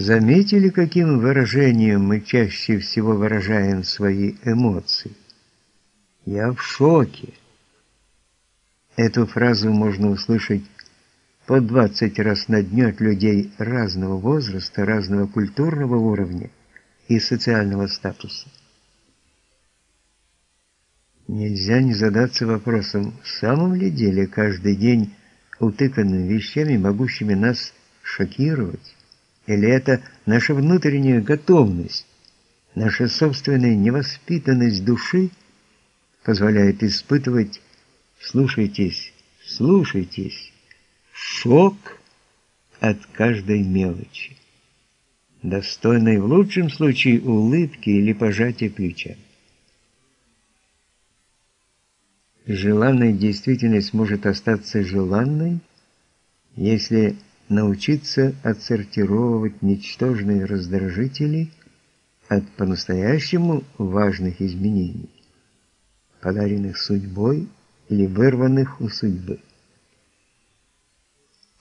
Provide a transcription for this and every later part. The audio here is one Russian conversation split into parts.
Заметили, каким выражением мы чаще всего выражаем свои эмоции? Я в шоке. Эту фразу можно услышать по 20 раз на дню от людей разного возраста, разного культурного уровня и социального статуса. Нельзя не задаться вопросом, в самом ли деле каждый день утыканным вещами, могущими нас шокировать, или это наша внутренняя готовность, наша собственная невоспитанность души позволяет испытывать, слушайтесь, слушайтесь, шок от каждой мелочи, достойной в лучшем случае улыбки или пожатия плеча. Желанная действительность может остаться желанной, если научиться отсортировать ничтожные раздражители от по-настоящему важных изменений, подаренных судьбой или вырванных у судьбы.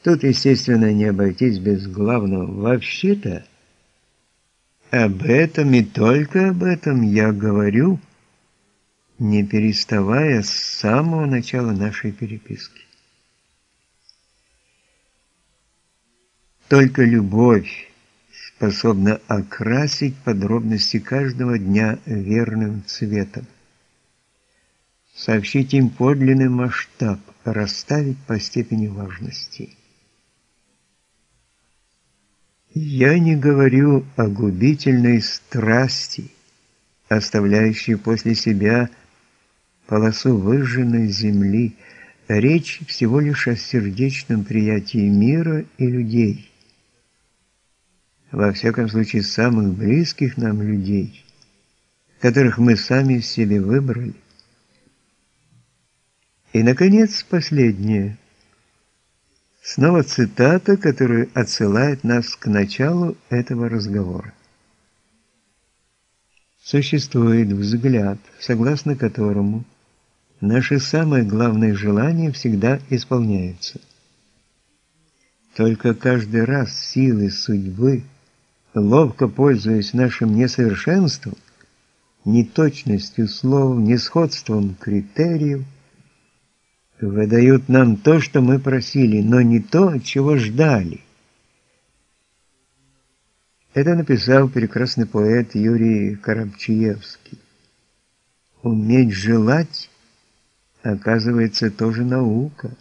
Тут, естественно, не обойтись без главного. Вообще-то, об этом и только об этом я говорю, не переставая с самого начала нашей переписки. Только любовь способна окрасить подробности каждого дня верным цветом, сообщить им подлинный масштаб, расставить по степени важности. Я не говорю о губительной страсти, оставляющей после себя полосу выжженной земли. Речь всего лишь о сердечном приятии мира и людей – во всяком случае самых близких нам людей, которых мы сами себе выбрали. И, наконец, последнее. Снова цитата, которая отсылает нас к началу этого разговора. Существует взгляд, согласно которому наши самые главные желания всегда исполняются. Только каждый раз силы судьбы – ловко пользуясь нашим несовершенством, неточностью слов, несходством критериев, выдают нам то, что мы просили, но не то, чего ждали. Это написал прекрасный поэт Юрий Коробчиевский. Уметь желать, оказывается, тоже наука.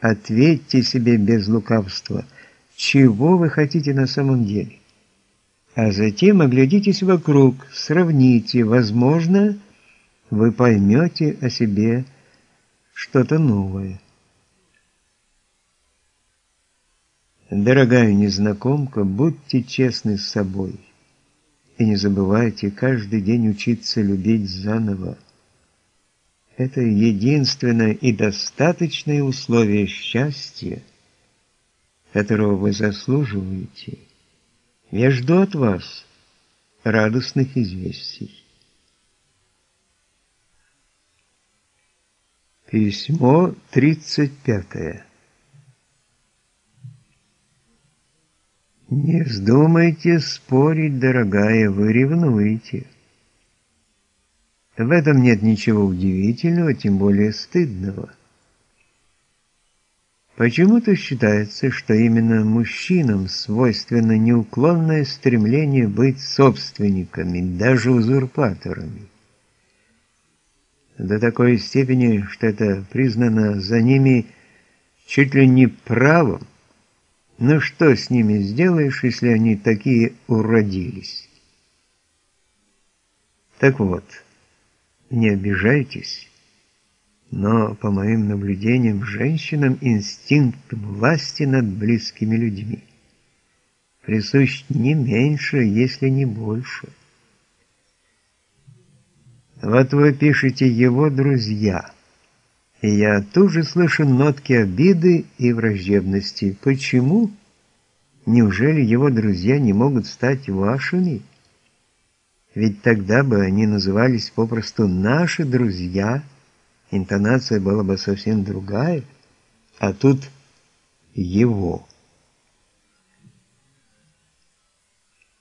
Ответьте себе без лукавства, чего вы хотите на самом деле. А затем оглядитесь вокруг, сравните, возможно, вы поймете о себе что-то новое. Дорогая незнакомка, будьте честны с собой и не забывайте каждый день учиться любить заново. Это единственное и достаточное условие счастья, которого вы заслуживаете. Я жду от вас радостных известий. Письмо 35. Не вздумайте спорить, дорогая, вы ревнуете. В этом нет ничего удивительного, тем более стыдного. Почему-то считается, что именно мужчинам свойственно неуклонное стремление быть собственниками, даже узурпаторами. До такой степени, что это признано за ними чуть ли не правом. Ну что с ними сделаешь, если они такие уродились? Так вот, не обижайтесь. Но, по моим наблюдениям, женщинам инстинкт власти над близкими людьми присущ не меньше, если не больше. Вот вы пишете «его друзья», и я тут же слышу нотки обиды и враждебности. Почему? Неужели его друзья не могут стать вашими? Ведь тогда бы они назывались попросту «наши друзья», интонация была бы совсем другая, а тут его.